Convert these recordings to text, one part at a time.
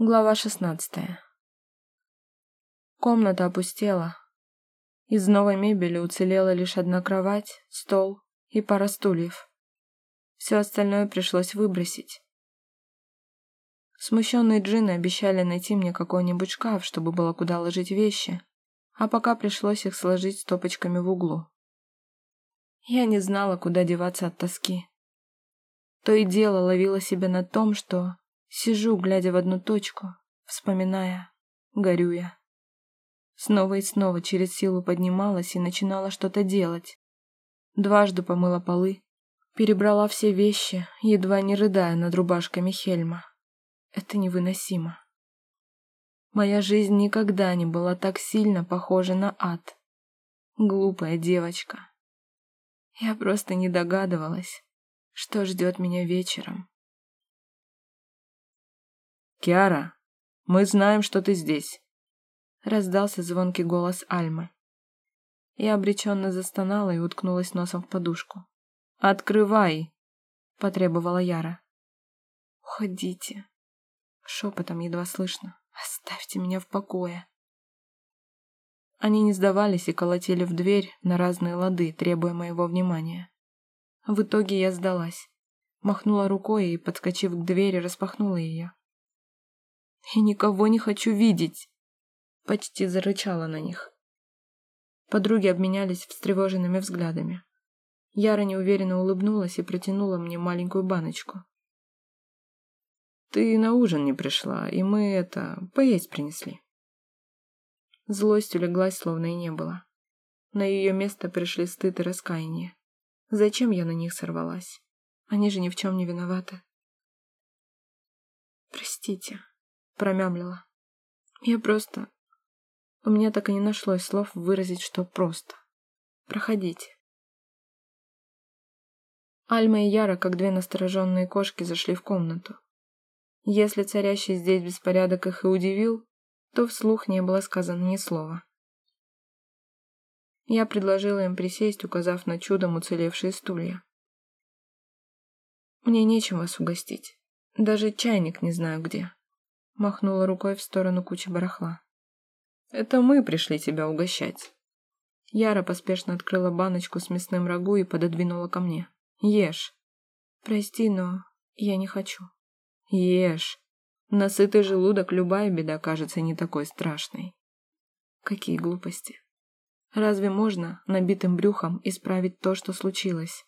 Глава шестнадцатая. Комната опустела. Из новой мебели уцелела лишь одна кровать, стол и пара стульев. Все остальное пришлось выбросить. Смущенные джины обещали найти мне какой-нибудь шкаф, чтобы было куда ложить вещи, а пока пришлось их сложить стопочками в углу. Я не знала, куда деваться от тоски. То и дело ловила себя на том, что Сижу, глядя в одну точку, вспоминая, горюя. Снова и снова через силу поднималась и начинала что-то делать. Дважды помыла полы, перебрала все вещи, едва не рыдая над рубашками Хельма. Это невыносимо. Моя жизнь никогда не была так сильно похожа на ад. Глупая девочка. Я просто не догадывалась, что ждет меня вечером. «Киара, мы знаем, что ты здесь», — раздался звонкий голос Альмы. Я обреченно застонала и уткнулась носом в подушку. «Открывай!» — потребовала Яра. «Уходите!» — шепотом едва слышно. «Оставьте меня в покое!» Они не сдавались и колотили в дверь на разные лады, требуя моего внимания. В итоге я сдалась. Махнула рукой и, подскочив к двери, распахнула ее. «Я никого не хочу видеть!» Почти зарычала на них. Подруги обменялись встревоженными взглядами. Яра неуверенно улыбнулась и протянула мне маленькую баночку. «Ты на ужин не пришла, и мы это, поесть принесли». Злость улеглась, словно и не было. На ее место пришли стыд и раскаяние. Зачем я на них сорвалась? Они же ни в чем не виноваты. «Простите», промямлила. Я просто... У меня так и не нашлось слов выразить, что просто. Проходите. Альма и Яра, как две настороженные кошки, зашли в комнату. Если царящий здесь беспорядок их и удивил, то вслух не было сказано ни слова. Я предложила им присесть, указав на чудом уцелевшие стулья. «Мне нечем вас угостить. Даже чайник не знаю где», Махнула рукой в сторону кучи барахла. «Это мы пришли тебя угощать». Яра поспешно открыла баночку с мясным рагу и пододвинула ко мне. «Ешь». «Прости, но я не хочу». «Ешь. На сытый желудок любая беда кажется не такой страшной». Какие глупости. Разве можно набитым брюхом исправить то, что случилось?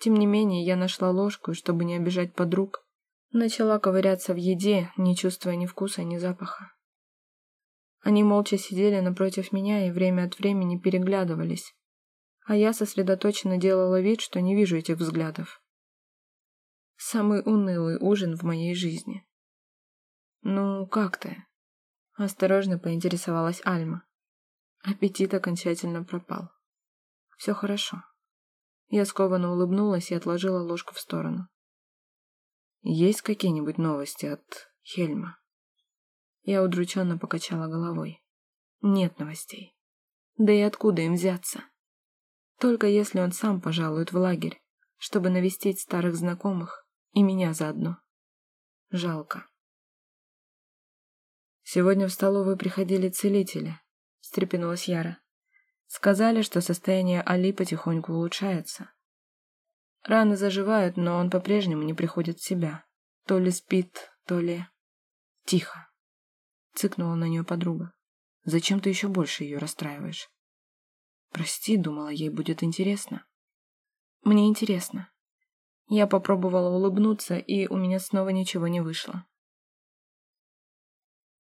Тем не менее, я нашла ложку, чтобы не обижать подруг, Начала ковыряться в еде, не чувствуя ни вкуса, ни запаха. Они молча сидели напротив меня и время от времени переглядывались, а я сосредоточенно делала вид, что не вижу этих взглядов. Самый унылый ужин в моей жизни. «Ну, как ты?» — осторожно поинтересовалась Альма. Аппетит окончательно пропал. «Все хорошо». Я скованно улыбнулась и отложила ложку в сторону. Есть какие-нибудь новости от Хельма? Я удрученно покачала головой. Нет новостей. Да и откуда им взяться? Только если он сам пожалует в лагерь, чтобы навестить старых знакомых и меня заодно. Жалко. Сегодня в столовую приходили целители, встрепенулась Яра. Сказали, что состояние Али потихоньку улучшается. Раны заживают, но он по-прежнему не приходит в себя. То ли спит, то ли... Тихо. Цыкнула на нее подруга. Зачем ты еще больше ее расстраиваешь? Прости, думала, ей будет интересно. Мне интересно. Я попробовала улыбнуться, и у меня снова ничего не вышло.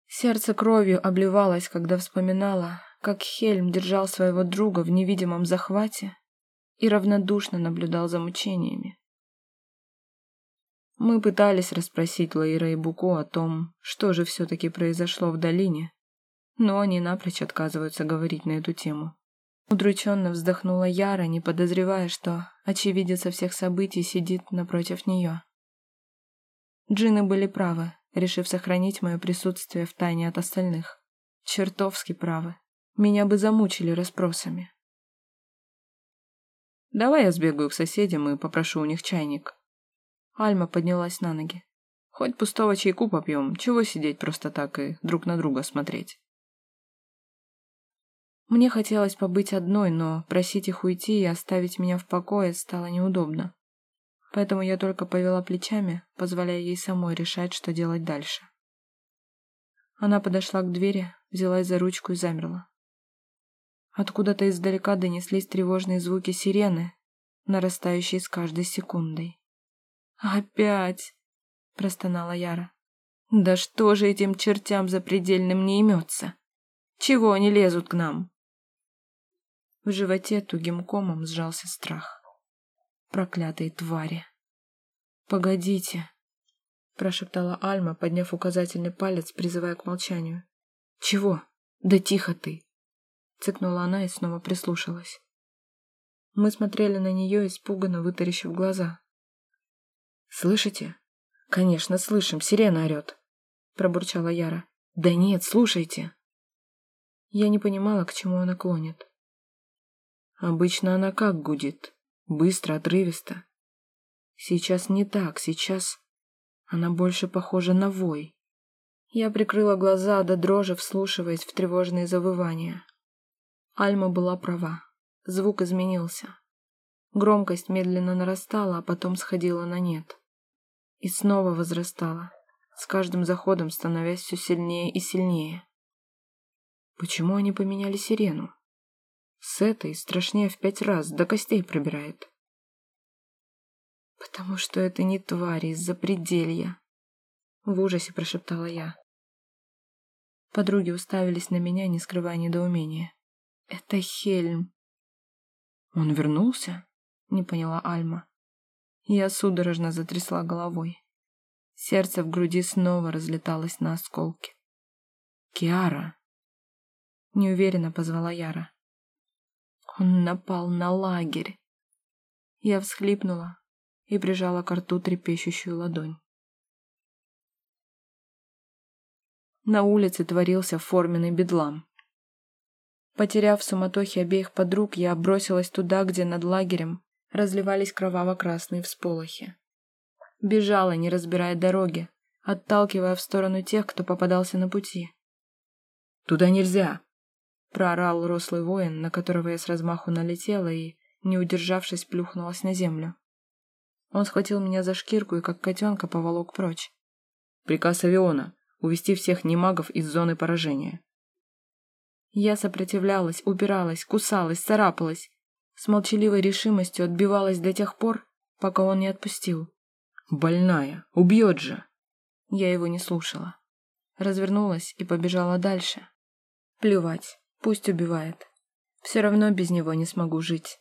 Сердце кровью обливалось, когда вспоминала, как Хельм держал своего друга в невидимом захвате и равнодушно наблюдал за мучениями. Мы пытались расспросить Лаира и Буко о том, что же все-таки произошло в долине, но они напрочь отказываются говорить на эту тему. Удрученно вздохнула Яра, не подозревая, что очевидец всех событий сидит напротив нее. Джины были правы, решив сохранить мое присутствие в тайне от остальных. Чертовски правы. Меня бы замучили расспросами. Давай я сбегаю к соседям и попрошу у них чайник. Альма поднялась на ноги. Хоть пустого чайку попьем, чего сидеть просто так и друг на друга смотреть. Мне хотелось побыть одной, но просить их уйти и оставить меня в покое стало неудобно. Поэтому я только повела плечами, позволяя ей самой решать, что делать дальше. Она подошла к двери, взялась за ручку и замерла. Откуда-то издалека донеслись тревожные звуки сирены, нарастающие с каждой секундой. «Опять!» — простонала Яра. «Да что же этим чертям запредельным не имется? Чего они лезут к нам?» В животе тугим комом сжался страх. Проклятые твари! «Погодите!» — прошептала Альма, подняв указательный палец, призывая к молчанию. «Чего? Да тихо ты!» Цыкнула она и снова прислушалась. Мы смотрели на нее, испуганно вытаращив глаза. «Слышите?» «Конечно, слышим, сирена орет», — пробурчала Яра. «Да нет, слушайте». Я не понимала, к чему она клонит. Обычно она как гудит? Быстро, отрывисто. Сейчас не так, сейчас она больше похожа на вой. Я прикрыла глаза до дрожи, вслушиваясь в тревожные завывания. Альма была права. Звук изменился. Громкость медленно нарастала, а потом сходила на нет. И снова возрастала, с каждым заходом становясь все сильнее и сильнее. Почему они поменяли сирену? С этой страшнее в пять раз, до костей пробирает. «Потому что это не твари из-за пределья», — в ужасе прошептала я. Подруги уставились на меня, не скрывая недоумения. Это Хельм. Он вернулся? Не поняла Альма. Я судорожно затрясла головой. Сердце в груди снова разлеталось на осколки. «Киара!» Неуверенно позвала Яра. Он напал на лагерь. Я всхлипнула и прижала к рту трепещущую ладонь. На улице творился форменный бедлам. Потеряв в суматохе обеих подруг, я бросилась туда, где над лагерем разливались кроваво-красные всполохи. Бежала, не разбирая дороги, отталкивая в сторону тех, кто попадался на пути. «Туда нельзя!» — проорал рослый воин, на которого я с размаху налетела и, не удержавшись, плюхнулась на землю. Он схватил меня за шкирку и, как котенка, поволок прочь. «Приказ Авиона — увести всех немагов из зоны поражения. Я сопротивлялась, упиралась, кусалась, царапалась. С молчаливой решимостью отбивалась до тех пор, пока он не отпустил. «Больная! Убьет же!» Я его не слушала. Развернулась и побежала дальше. Плевать, пусть убивает. Все равно без него не смогу жить.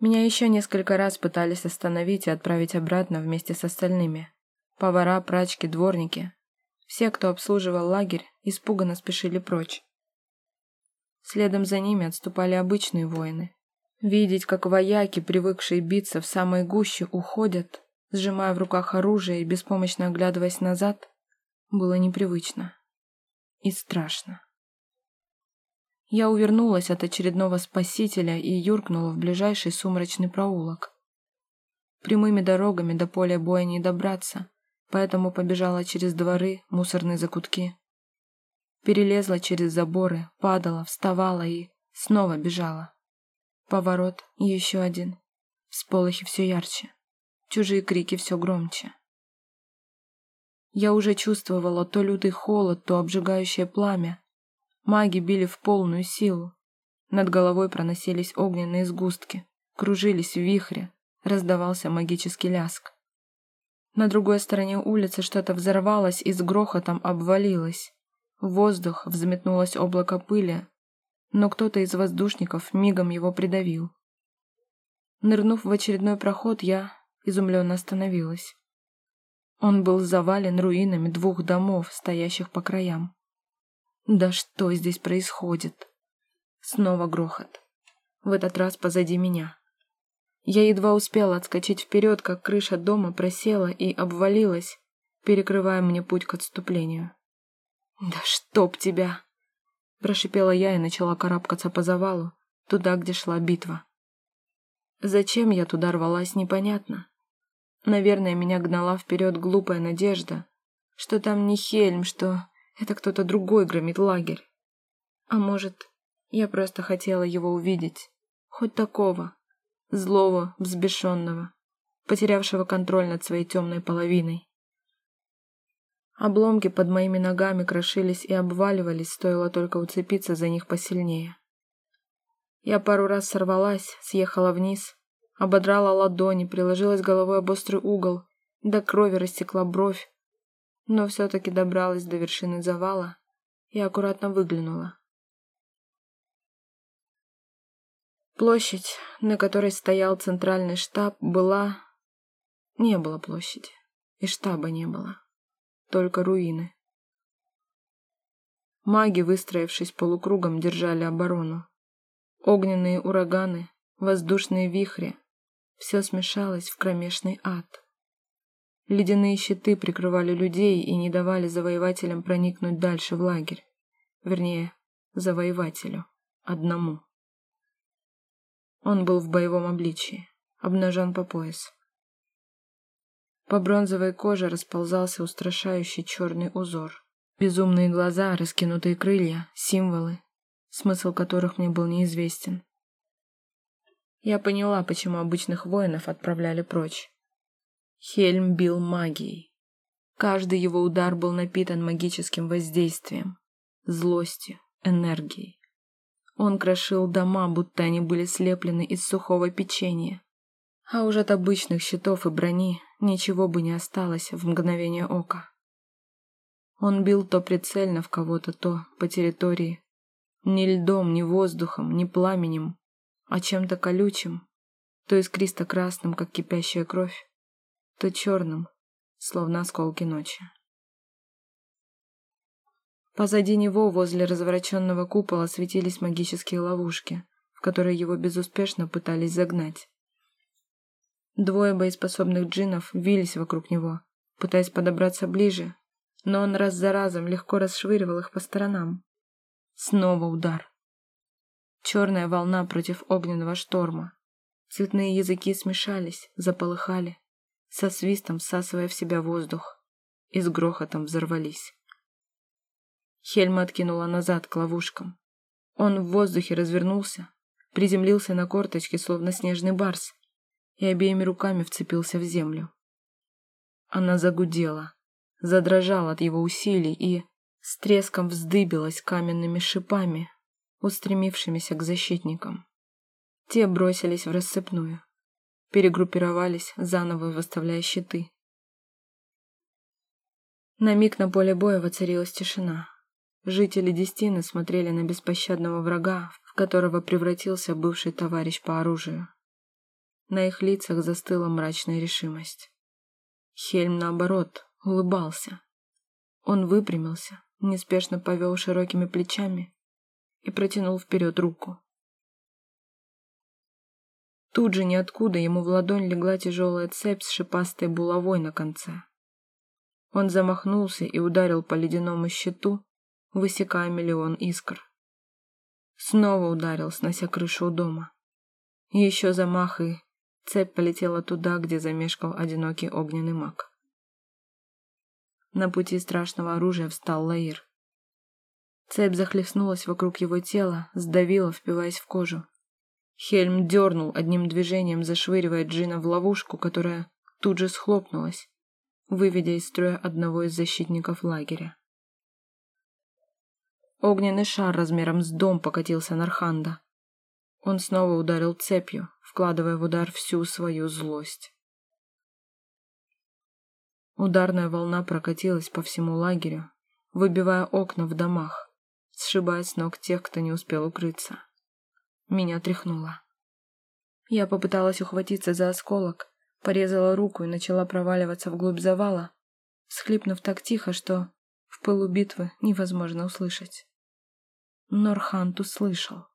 Меня еще несколько раз пытались остановить и отправить обратно вместе с остальными. Повара, прачки, дворники. Все, кто обслуживал лагерь, испуганно спешили прочь. Следом за ними отступали обычные воины. Видеть, как вояки, привыкшие биться в самой гуще, уходят, сжимая в руках оружие и беспомощно оглядываясь назад, было непривычно и страшно. Я увернулась от очередного спасителя и юркнула в ближайший сумрачный проулок. Прямыми дорогами до поля боя не добраться, поэтому побежала через дворы, мусорные закутки, Перелезла через заборы, падала, вставала и снова бежала. Поворот, еще один. Всполохи все ярче. Чужие крики все громче. Я уже чувствовала то лютый холод, то обжигающее пламя. Маги били в полную силу. Над головой проносились огненные сгустки, кружились в вихре, раздавался магический ляск. На другой стороне улицы что-то взорвалось и с грохотом обвалилось. В воздух взметнулось облако пыли, но кто-то из воздушников мигом его придавил. Нырнув в очередной проход, я изумленно остановилась. Он был завален руинами двух домов, стоящих по краям. Да что здесь происходит? Снова грохот. В этот раз позади меня. Я едва успела отскочить вперед, как крыша дома просела и обвалилась, перекрывая мне путь к отступлению. «Да чтоб тебя!» Прошипела я и начала карабкаться по завалу, туда, где шла битва. Зачем я туда рвалась, непонятно. Наверное, меня гнала вперед глупая надежда, что там не Хельм, что это кто-то другой громит лагерь. А может, я просто хотела его увидеть, хоть такого, злого, взбешенного, потерявшего контроль над своей темной половиной. Обломки под моими ногами крошились и обваливались, стоило только уцепиться за них посильнее. Я пару раз сорвалась, съехала вниз, ободрала ладони, приложилась головой об острый угол, до крови растекла бровь, но все-таки добралась до вершины завала и аккуратно выглянула. Площадь, на которой стоял центральный штаб, была... Не было площади, и штаба не было, только руины. Маги, выстроившись полукругом, держали оборону. Огненные ураганы, воздушные вихри — все смешалось в кромешный ад. Ледяные щиты прикрывали людей и не давали завоевателям проникнуть дальше в лагерь. Вернее, завоевателю. Одному. Он был в боевом обличии, обнажен по пояс. По бронзовой коже расползался устрашающий черный узор. Безумные глаза, раскинутые крылья, символы, смысл которых мне был неизвестен. Я поняла, почему обычных воинов отправляли прочь. Хельм бил магией. Каждый его удар был напитан магическим воздействием, злостью, энергией. Он крошил дома, будто они были слеплены из сухого печенья. А уж от обычных щитов и брони ничего бы не осталось в мгновение ока. Он бил то прицельно в кого-то, то по территории. Ни льдом, ни воздухом, ни пламенем, а чем-то колючим, то искристо-красным, как кипящая кровь, то черным, словно осколки ночи. Позади него, возле развороченного купола, светились магические ловушки, в которые его безуспешно пытались загнать. Двое боеспособных джинов вились вокруг него, пытаясь подобраться ближе, но он раз за разом легко расшвыривал их по сторонам. Снова удар. Черная волна против огненного шторма. Цветные языки смешались, заполыхали, со свистом всасывая в себя воздух, и с грохотом взорвались. Хельма откинула назад к ловушкам. Он в воздухе развернулся, приземлился на корточки, словно снежный барс, и обеими руками вцепился в землю. Она загудела, задрожала от его усилий и с треском вздыбилась каменными шипами, устремившимися к защитникам. Те бросились в рассыпную, перегруппировались, заново выставляя щиты. На миг на поле боя воцарилась тишина. Жители Дестины смотрели на беспощадного врага, в которого превратился бывший товарищ по оружию. На их лицах застыла мрачная решимость. Хельм, наоборот, улыбался. Он выпрямился, неспешно повел широкими плечами и протянул вперед руку. Тут же ниоткуда ему в ладонь легла тяжелая цепь с шипастой булавой на конце. Он замахнулся и ударил по ледяному щиту, высекая миллион искр. Снова ударил, снося крышу у дома. Еще замах, и цепь полетела туда, где замешкал одинокий огненный маг. На пути страшного оружия встал Лаир. Цепь захлестнулась вокруг его тела, сдавила, впиваясь в кожу. Хельм дернул одним движением, зашвыривая Джина в ловушку, которая тут же схлопнулась, выведя из строя одного из защитников лагеря. Огненный шар размером с дом покатился на Арханда. Он снова ударил цепью, вкладывая в удар всю свою злость. Ударная волна прокатилась по всему лагерю, выбивая окна в домах, сшибая с ног тех, кто не успел укрыться. Меня тряхнуло. Я попыталась ухватиться за осколок, порезала руку и начала проваливаться вглубь завала, схлипнув так тихо, что в пылу битвы невозможно услышать. Норхант услышал.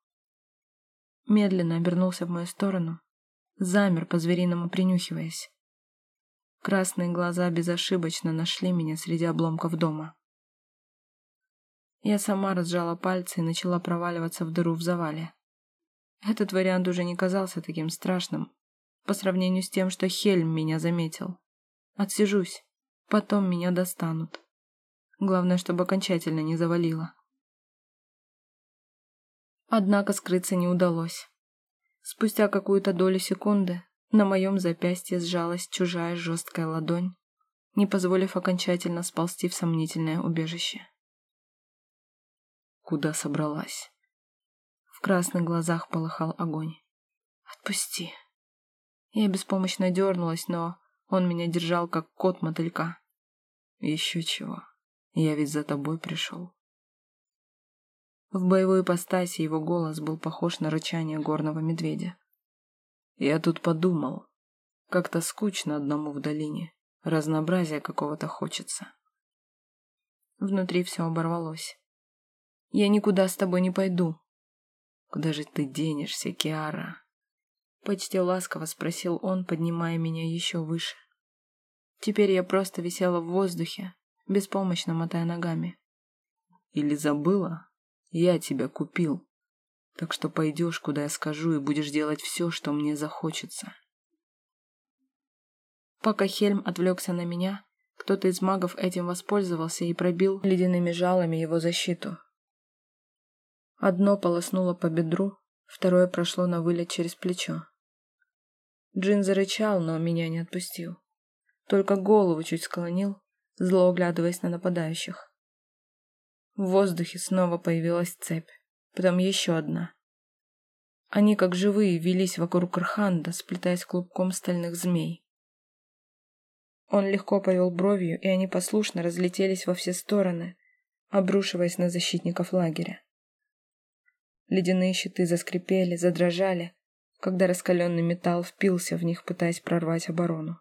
Медленно обернулся в мою сторону, замер по-звериному принюхиваясь. Красные глаза безошибочно нашли меня среди обломков дома. Я сама разжала пальцы и начала проваливаться в дыру в завале. Этот вариант уже не казался таким страшным, по сравнению с тем, что Хельм меня заметил. Отсижусь, потом меня достанут. Главное, чтобы окончательно не завалило. Однако скрыться не удалось. Спустя какую-то долю секунды на моем запястье сжалась чужая жесткая ладонь, не позволив окончательно сползти в сомнительное убежище. Куда собралась? В красных глазах полыхал огонь. «Отпусти!» Я беспомощно дернулась, но он меня держал, как кот мотылька. «Еще чего. Я ведь за тобой пришел». В боевой ипостаси его голос был похож на рычание горного медведя. «Я тут подумал. Как-то скучно одному в долине. Разнообразия какого-то хочется». Внутри все оборвалось. «Я никуда с тобой не пойду». «Куда же ты денешься, Киара?» Почти ласково спросил он, поднимая меня еще выше. Теперь я просто висела в воздухе, беспомощно мотая ногами. «Или забыла?» Я тебя купил. Так что пойдешь, куда я скажу, и будешь делать все, что мне захочется. Пока Хельм отвлекся на меня, кто-то из магов этим воспользовался и пробил ледяными жалами его защиту. Одно полоснуло по бедру, второе прошло на вылет через плечо. Джин зарычал, но меня не отпустил. Только голову чуть склонил, зло оглядываясь на нападающих. В воздухе снова появилась цепь, потом еще одна. Они, как живые, велись вокруг Рханда, сплетаясь клубком стальных змей. Он легко повел бровью, и они послушно разлетелись во все стороны, обрушиваясь на защитников лагеря. Ледяные щиты заскрипели, задрожали, когда раскаленный металл впился в них, пытаясь прорвать оборону.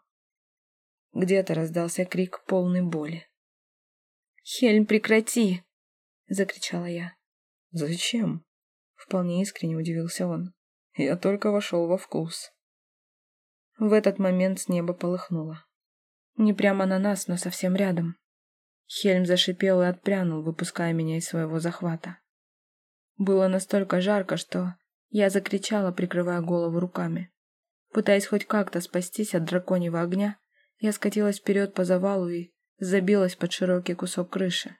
Где-то раздался крик полной боли. «Хельм, прекрати!» — закричала я. «Зачем?» — вполне искренне удивился он. «Я только вошел во вкус». В этот момент с неба полыхнуло. Не прямо на нас, но совсем рядом. Хельм зашипел и отпрянул, выпуская меня из своего захвата. Было настолько жарко, что я закричала, прикрывая голову руками. Пытаясь хоть как-то спастись от драконьего огня, я скатилась вперед по завалу и забилась под широкий кусок крыши.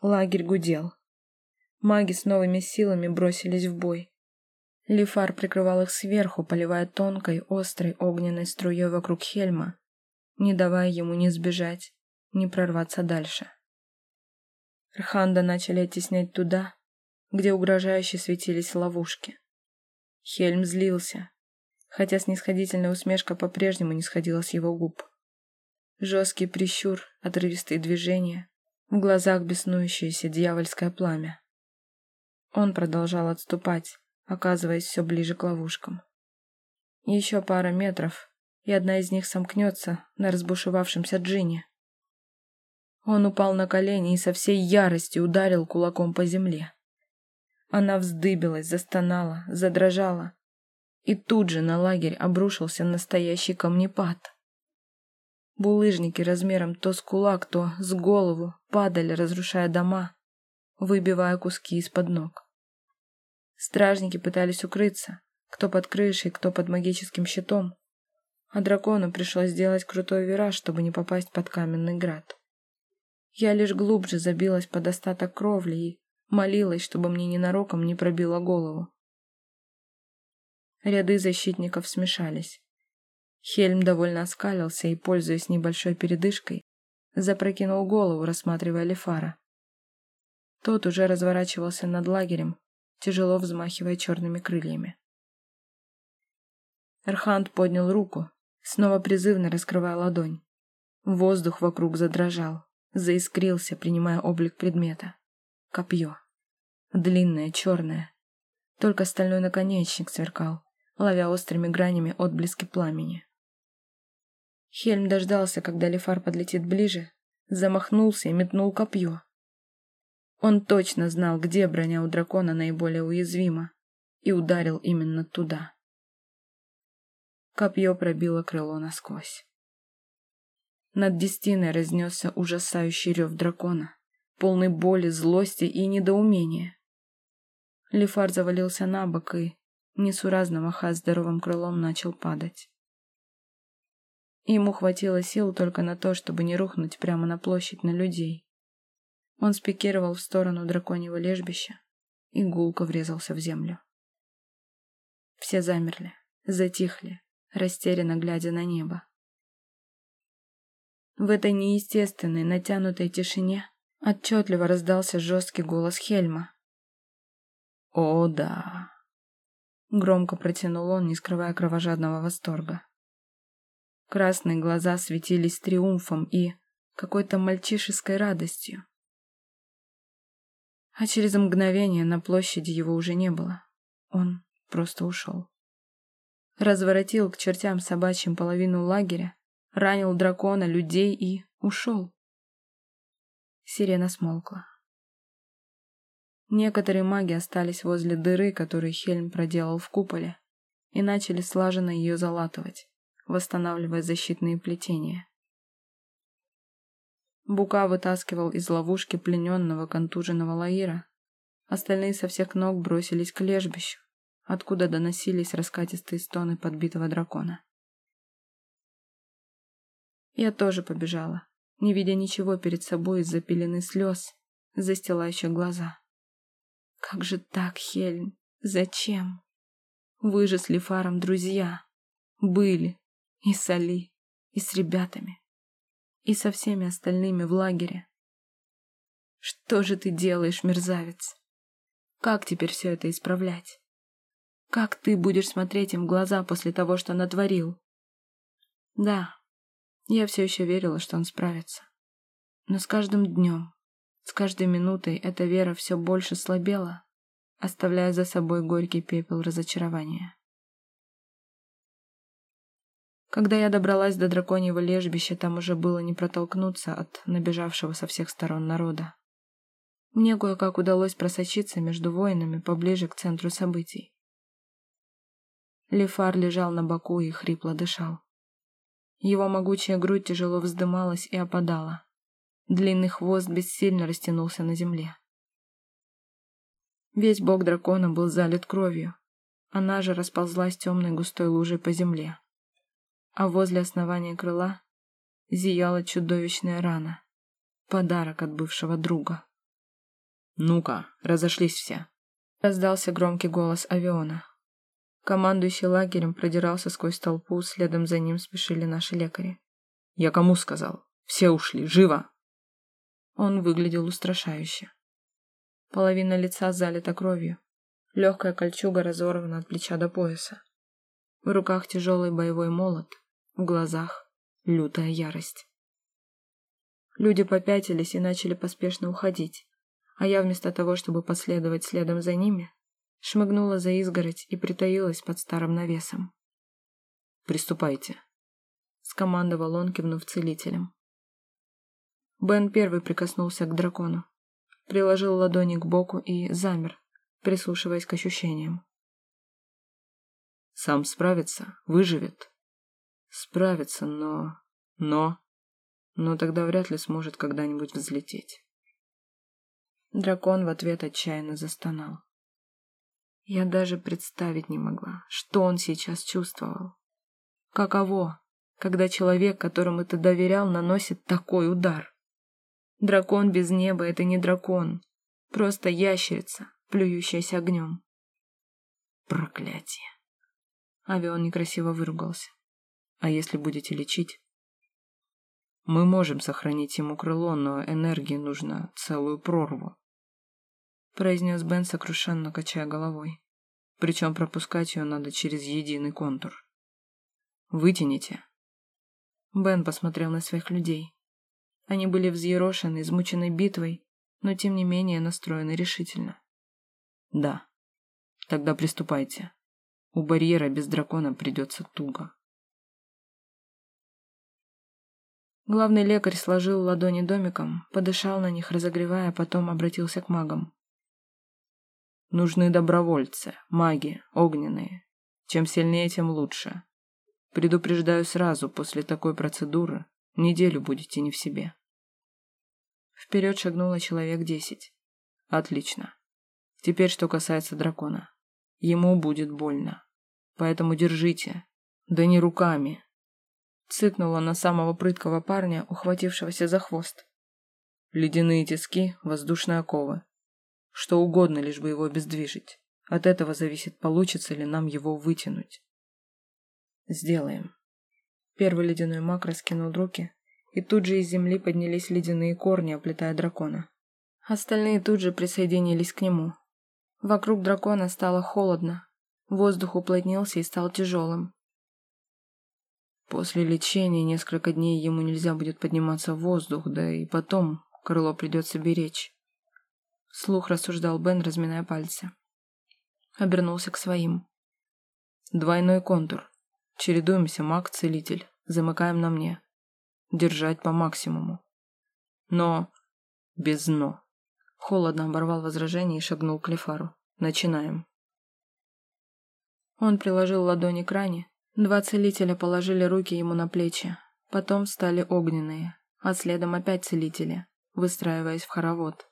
Лагерь гудел. Маги с новыми силами бросились в бой. Лифар прикрывал их сверху, поливая тонкой, острой огненной струей вокруг Хельма, не давая ему ни сбежать, ни прорваться дальше. Рханда начали оттеснять туда, где угрожающе светились ловушки. Хельм злился, хотя снисходительная усмешка по-прежнему не сходила с его губ. Жесткий прищур, отрывистые движения, в глазах беснующееся дьявольское пламя. Он продолжал отступать, оказываясь все ближе к ловушкам. Еще пара метров, и одна из них сомкнется на разбушевавшемся джине. Он упал на колени и со всей ярости ударил кулаком по земле. Она вздыбилась, застонала, задрожала, и тут же на лагерь обрушился настоящий камнепад. Булыжники размером то с кулак, то с голову падали, разрушая дома, выбивая куски из-под ног. Стражники пытались укрыться, кто под крышей, кто под магическим щитом, а дракону пришлось сделать крутой вираж, чтобы не попасть под каменный град. Я лишь глубже забилась под остаток кровли и молилась, чтобы мне ненароком не пробило голову. Ряды защитников смешались. Хельм довольно оскалился и, пользуясь небольшой передышкой, запрокинул голову, рассматривая Лефара. Тот уже разворачивался над лагерем, тяжело взмахивая черными крыльями. Эрхант поднял руку, снова призывно раскрывая ладонь. Воздух вокруг задрожал, заискрился, принимая облик предмета. Копье. Длинное, черное. Только стальной наконечник сверкал, ловя острыми гранями отблески пламени. Хельм дождался, когда Лефар подлетит ближе, замахнулся и метнул копье. Он точно знал, где броня у дракона наиболее уязвима, и ударил именно туда. Копье пробило крыло насквозь. Над Дестиной разнесся ужасающий рев дракона, полный боли, злости и недоумения. Лефар завалился на бок и несуразно махая здоровым крылом, начал падать. Ему хватило сил только на то, чтобы не рухнуть прямо на площадь на людей. Он спикировал в сторону драконьего лежбища и гулко врезался в землю. Все замерли, затихли, растерянно глядя на небо. В этой неестественной, натянутой тишине отчетливо раздался жесткий голос Хельма. «О, да!» Громко протянул он, не скрывая кровожадного восторга. Красные глаза светились триумфом и какой-то мальчишеской радостью. А через мгновение на площади его уже не было. Он просто ушел. Разворотил к чертям собачьим половину лагеря, ранил дракона, людей и ушел. Сирена смолкла. Некоторые маги остались возле дыры, которую Хельм проделал в куполе, и начали слаженно ее залатывать, восстанавливая защитные плетения. Бука вытаскивал из ловушки плененного контуженного Лаира. Остальные со всех ног бросились к лежбищу, откуда доносились раскатистые стоны подбитого дракона. Я тоже побежала, не видя ничего перед собой из-за пелены слез, застилающих глаза. Как же так, Хельм? Зачем? Вы же с Лефаром друзья. Были. И с Али, и с ребятами, и со всеми остальными в лагере. Что же ты делаешь, мерзавец? Как теперь все это исправлять? Как ты будешь смотреть им в глаза после того, что натворил? Да, я все еще верила, что он справится. Но с каждым днем, с каждой минутой эта вера все больше слабела, оставляя за собой горький пепел разочарования. Когда я добралась до драконьего лежбища, там уже было не протолкнуться от набежавшего со всех сторон народа. Мне кое-как удалось просочиться между воинами поближе к центру событий. Лефар лежал на боку и хрипло дышал. Его могучая грудь тяжело вздымалась и опадала. Длинный хвост бессильно растянулся на земле. Весь бок дракона был залит кровью. Она же расползлась темной густой лужей по земле. А возле основания крыла зияла чудовищная рана. Подарок от бывшего друга. «Ну-ка, разошлись все!» Раздался громкий голос авиона. Командующий лагерем продирался сквозь толпу, следом за ним спешили наши лекари. «Я кому сказал? Все ушли, живо!» Он выглядел устрашающе. Половина лица залита кровью. Легкая кольчуга разорвана от плеча до пояса. В руках тяжелый боевой молот, в глазах лютая ярость. Люди попятились и начали поспешно уходить, а я вместо того, чтобы последовать следом за ними, шмыгнула за изгородь и притаилась под старым навесом. «Приступайте», — скомандовал он, кивнув целителем. Бен первый прикоснулся к дракону, приложил ладони к боку и замер, прислушиваясь к ощущениям. «Сам справится, выживет?» «Справится, но... но...» «но тогда вряд ли сможет когда-нибудь взлететь». Дракон в ответ отчаянно застонал. Я даже представить не могла, что он сейчас чувствовал. Каково, когда человек, которому ты доверял, наносит такой удар? Дракон без неба — это не дракон. Просто ящерица, плюющаяся огнем. Проклятие. Авион некрасиво выругался. А если будете лечить? Мы можем сохранить ему крыло, но энергии нужно целую прорву. Произнес Бен, сокрушенно качая головой. Причем пропускать ее надо через единый контур. Вытяните. Бен посмотрел на своих людей. Они были взъерошены, измучены битвой, но тем не менее настроены решительно. Да. Тогда приступайте. У барьера без дракона придется туго. Главный лекарь сложил ладони домиком, подышал на них, разогревая, а потом обратился к магам. Нужны добровольцы, маги, огненные. Чем сильнее, тем лучше. Предупреждаю сразу, после такой процедуры неделю будете не в себе. Вперед шагнуло человек десять. Отлично. Теперь, что касается дракона. Ему будет больно. Поэтому держите. Да не руками. Цыкнула на самого прыткого парня, ухватившегося за хвост. Ледяные тиски, воздушные оковы. Что угодно, лишь бы его обездвижить. От этого зависит, получится ли нам его вытянуть. Сделаем. Первый ледяной маг раскинул руки, и тут же из земли поднялись ледяные корни, оплетая дракона. Остальные тут же присоединились к нему. Вокруг дракона стало холодно, воздух уплотнился и стал тяжелым. После лечения несколько дней ему нельзя будет подниматься в воздух, да и потом крыло придется беречь. Слух рассуждал Бен, разминая пальцы. Обернулся к своим. Двойной контур. Чередуемся маг-целитель. Замыкаем на мне. Держать по максимуму. Но без «но». Холодно оборвал возражение и шагнул к Лефару. Начинаем. Он приложил ладони к ране. Два целителя положили руки ему на плечи. Потом стали огненные, а следом опять целители, выстраиваясь в хоровод.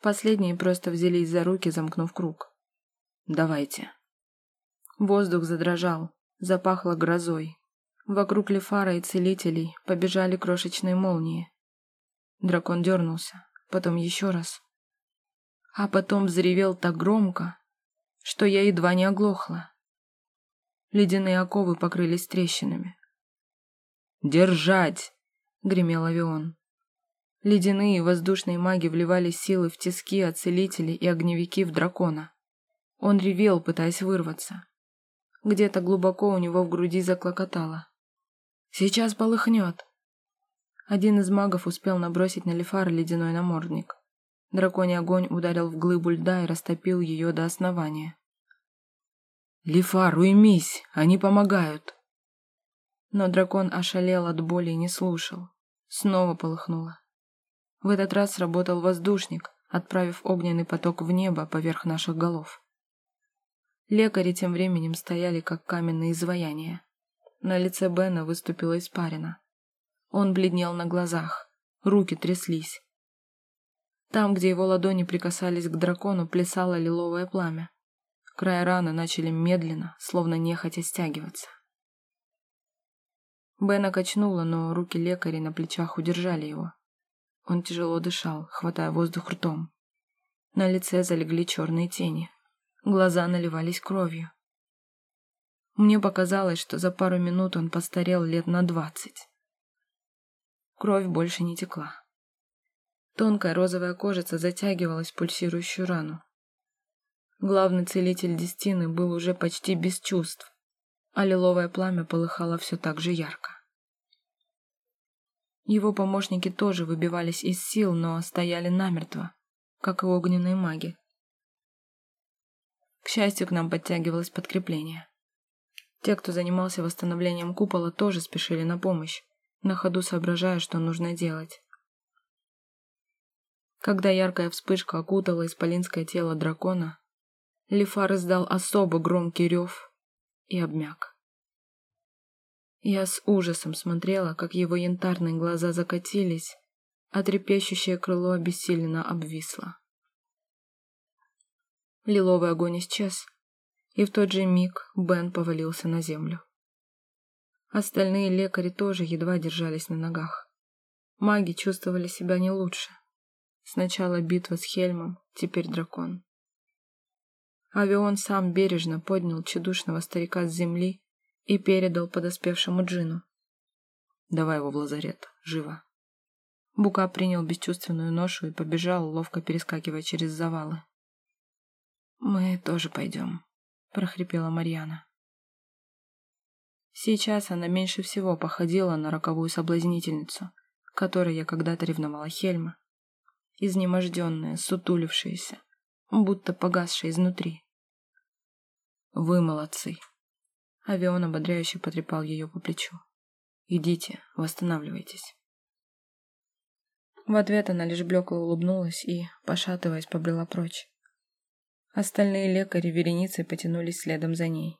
Последние просто взялись за руки, замкнув круг. «Давайте». Воздух задрожал, запахло грозой. Вокруг Лефара и целителей побежали крошечные молнии. Дракон дернулся, потом еще раз. А потом взревел так громко, что я едва не оглохла. Ледяные оковы покрылись трещинами. «Держать!» — гремел авион. Ледяные и воздушные маги вливали силы в тиски от целителей и огневики в дракона. Он ревел, пытаясь вырваться. Где-то глубоко у него в груди заклокотало. «Сейчас полыхнет!» Один из магов успел набросить на Лефара ледяной намордник. Драконий огонь ударил в глыбу льда и растопил ее до основания. «Лефар, уймись! Они помогают!» Но дракон ошалел от боли и не слушал. Снова полыхнуло. В этот раз сработал воздушник, отправив огненный поток в небо поверх наших голов. Лекари тем временем стояли, как каменные изваяния. На лице Бена выступила испарина. Он бледнел на глазах, руки тряслись. Там, где его ладони прикасались к дракону, плясало лиловое пламя. Края раны начали медленно, словно нехотя стягиваться. Бена качнула, но руки лекаря на плечах удержали его. Он тяжело дышал, хватая воздух ртом. На лице залегли черные тени. Глаза наливались кровью. Мне показалось, что за пару минут он постарел лет на двадцать. Кровь больше не текла. Тонкая розовая кожица затягивалась в пульсирующую рану. Главный целитель Дестины был уже почти без чувств, а лиловое пламя полыхало все так же ярко. Его помощники тоже выбивались из сил, но стояли намертво, как и огненные маги. К счастью, к нам подтягивалось подкрепление. Те, кто занимался восстановлением купола, тоже спешили на помощь, на ходу соображая, что нужно делать. Когда яркая вспышка окутала исполинское тело дракона, Лифар издал особо громкий рев и обмяк. Я с ужасом смотрела, как его янтарные глаза закатились, а трепещущее крыло обессиленно обвисло. Лиловый огонь исчез, и в тот же миг Бен повалился на землю. Остальные лекари тоже едва держались на ногах. Маги чувствовали себя не лучше. Сначала битва с Хельмом, теперь дракон. Авион сам бережно поднял чудушного старика с земли и передал подоспевшему джину. «Давай его в лазарет, живо». Бука принял бесчувственную ношу и побежал, ловко перескакивая через завалы. «Мы тоже пойдем», — прохрипела Марьяна. Сейчас она меньше всего походила на роковую соблазнительницу, которой я когда-то ревновала Хельма. Изнеможденная, сутулившаяся, будто погасшая изнутри. «Вы молодцы», Авион ободряюще потрепал ее по плечу. «Идите, восстанавливайтесь». В ответ она лишь блекло улыбнулась и, пошатываясь, побрела прочь. Остальные лекари вереницей потянулись следом за ней.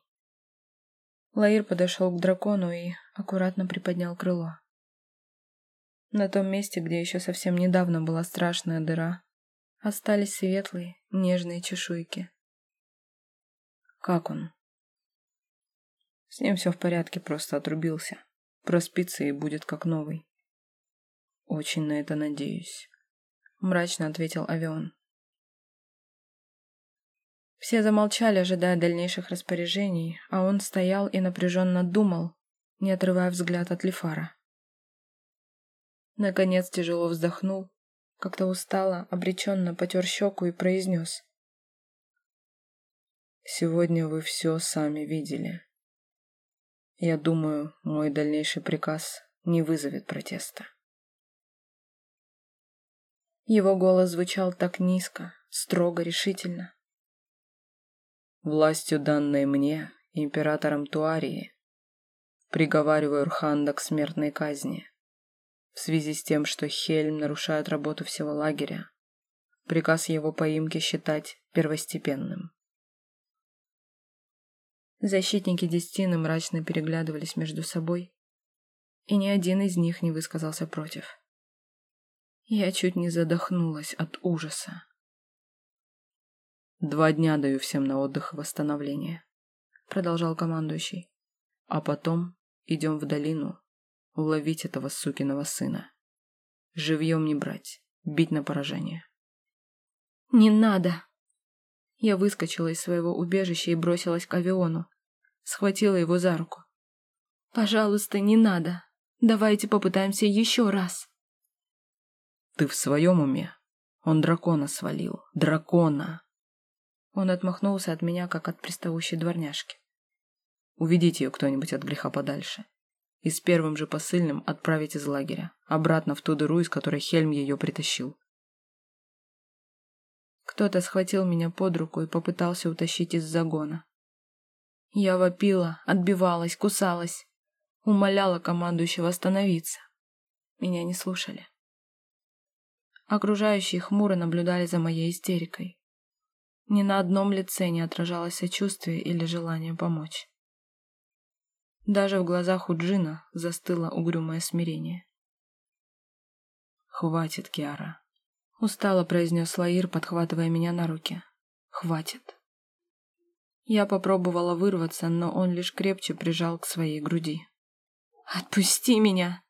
Лаир подошел к дракону и аккуратно приподнял крыло. На том месте, где еще совсем недавно была страшная дыра, остались светлые, нежные чешуйки. Как он? С ним все в порядке, просто отрубился. Проспится и будет как новый. Очень на это надеюсь. Мрачно ответил Авион. Все замолчали, ожидая дальнейших распоряжений, а он стоял и напряженно думал, не отрывая взгляд от Лифара. Наконец тяжело вздохнул, как-то устало, обреченно потер щеку и произнес. «Сегодня вы все сами видели. Я думаю, мой дальнейший приказ не вызовет протеста». Его голос звучал так низко, строго, решительно. «Властью, данной мне, императором Туарии, приговариваю Рханда к смертной казни. В связи с тем, что Хельм нарушает работу всего лагеря, приказ его поимки считать первостепенным». Защитники Дестины мрачно переглядывались между собой, и ни один из них не высказался против. Я чуть не задохнулась от ужаса. «Два дня даю всем на отдых и восстановление», — продолжал командующий. «А потом идем в долину уловить этого сукиного сына. Живьем не брать, бить на поражение». «Не надо!» Я выскочила из своего убежища и бросилась к авиону. Схватила его за руку. «Пожалуйста, не надо. Давайте попытаемся еще раз». Ты в своем уме? Он дракона свалил. Дракона!» Он отмахнулся от меня, как от приставущей дворняжки. «Уведите ее кто-нибудь от греха подальше. И с первым же посыльным отправить из лагеря, обратно в ту дыру, из которой Хельм ее притащил». Кто-то схватил меня под руку и попытался утащить из загона. Я вопила, отбивалась, кусалась, умоляла командующего остановиться. Меня не слушали. Окружающие хмуро наблюдали за моей истерикой. Ни на одном лице не отражалось сочувствие или желание помочь. Даже в глазах у Джина застыло угрюмое смирение. «Хватит, Киара», — устало произнес Лаир, подхватывая меня на руки. «Хватит». Я попробовала вырваться, но он лишь крепче прижал к своей груди. «Отпусти меня!»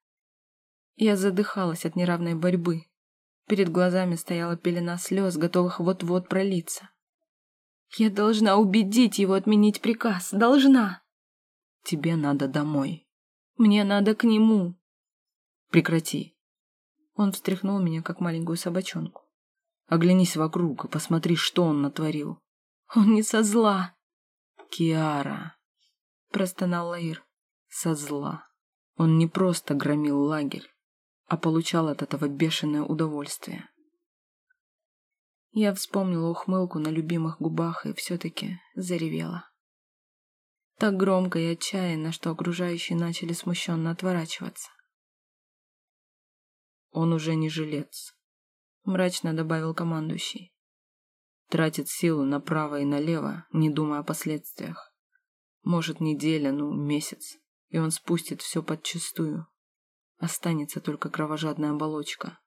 Я задыхалась от неравной борьбы, Перед глазами стояла пелена слез, готовых вот-вот пролиться. Я должна убедить его отменить приказ. Должна. Тебе надо домой. Мне надо к нему. Прекрати. Он встряхнул меня, как маленькую собачонку. Оглянись вокруг и посмотри, что он натворил. Он не со зла. Киара, простонал Лаир. Со зла. Он не просто громил лагерь а получал от этого бешеное удовольствие. Я вспомнила ухмылку на любимых губах и все-таки заревела. Так громко и отчаянно, что окружающие начали смущенно отворачиваться. «Он уже не жилец», — мрачно добавил командующий. «Тратит силу направо и налево, не думая о последствиях. Может, неделя, ну, месяц, и он спустит все подчистую, Останется только кровожадная оболочка.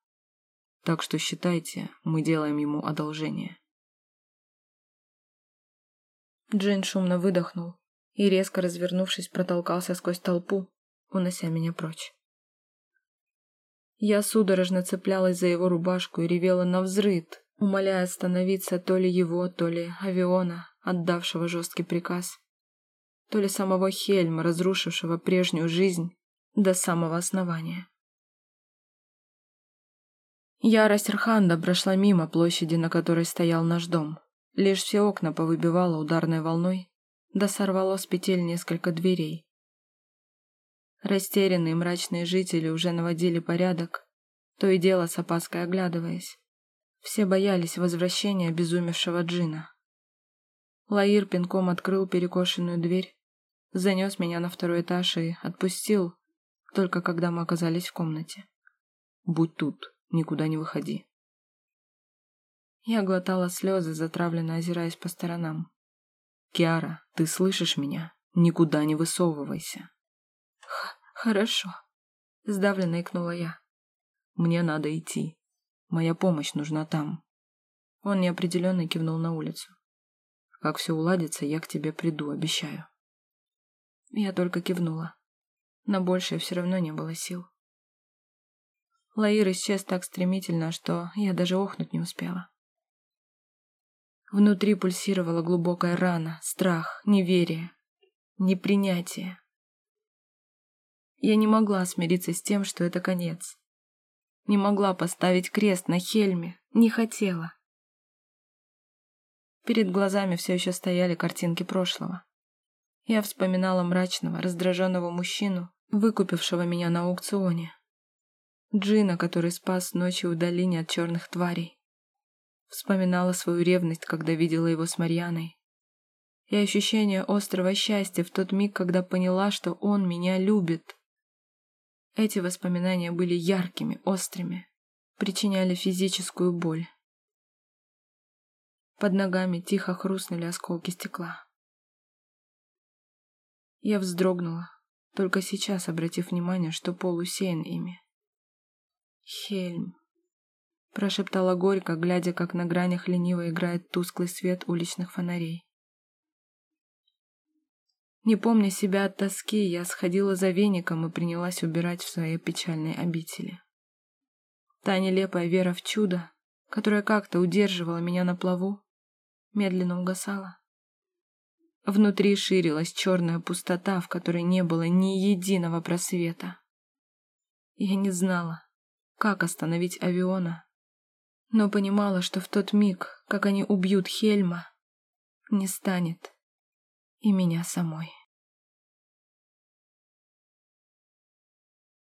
Так что считайте, мы делаем ему одолжение. Джин шумно выдохнул и, резко развернувшись, протолкался сквозь толпу, унося меня прочь. Я судорожно цеплялась за его рубашку и ревела на взрыд, умоляя остановиться то ли его, то ли авиона, отдавшего жесткий приказ, то ли самого Хельма, разрушившего прежнюю жизнь до самого основания. Ярость Рханда прошла мимо площади, на которой стоял наш дом. Лишь все окна повыбивало ударной волной, да сорвало с петель несколько дверей. Растерянные мрачные жители уже наводили порядок, то и дело с опаской оглядываясь. Все боялись возвращения обезумевшего джина. Лаир пинком открыл перекошенную дверь, занес меня на второй этаж и отпустил, только когда мы оказались в комнате. «Будь тут, никуда не выходи». Я глотала слезы, затравленно озираясь по сторонам. «Киара, ты слышишь меня? Никуда не высовывайся». «Хорошо», — сдавленно икнула я. «Мне надо идти. Моя помощь нужна там». Он неопределенно кивнул на улицу. Как все уладится, я к тебе приду, обещаю. Я только кивнула. На большее все равно не было сил. Лаир исчез так стремительно, что я даже охнуть не успела. Внутри пульсировала глубокая рана, страх, неверие, непринятие. Я не могла смириться с тем, что это конец. Не могла поставить крест на Хельме, не хотела. Перед глазами все еще стояли картинки прошлого. Я вспоминала мрачного, раздраженного мужчину, выкупившего меня на аукционе. Джина, который спас ночью в долине от черных тварей. Вспоминала свою ревность, когда видела его с Марьяной. И ощущение острого счастья в тот миг, когда поняла, что он меня любит. Эти воспоминания были яркими, острыми, причиняли физическую боль. Под ногами тихо хрустнули осколки стекла. Я вздрогнула, только сейчас обратив внимание, что пол усеян ими. «Хельм», — прошептала горько, глядя, как на гранях лениво играет тусклый свет уличных фонарей. Не помня себя от тоски, я сходила за веником и принялась убирать в своей печальной обители. Та нелепая вера в чудо, которая как-то удерживала меня на плаву, медленно угасала. Внутри ширилась черная пустота, в которой не было ни единого просвета. Я не знала, как остановить авиона, но понимала, что в тот миг, как они убьют Хельма, не станет и меня самой.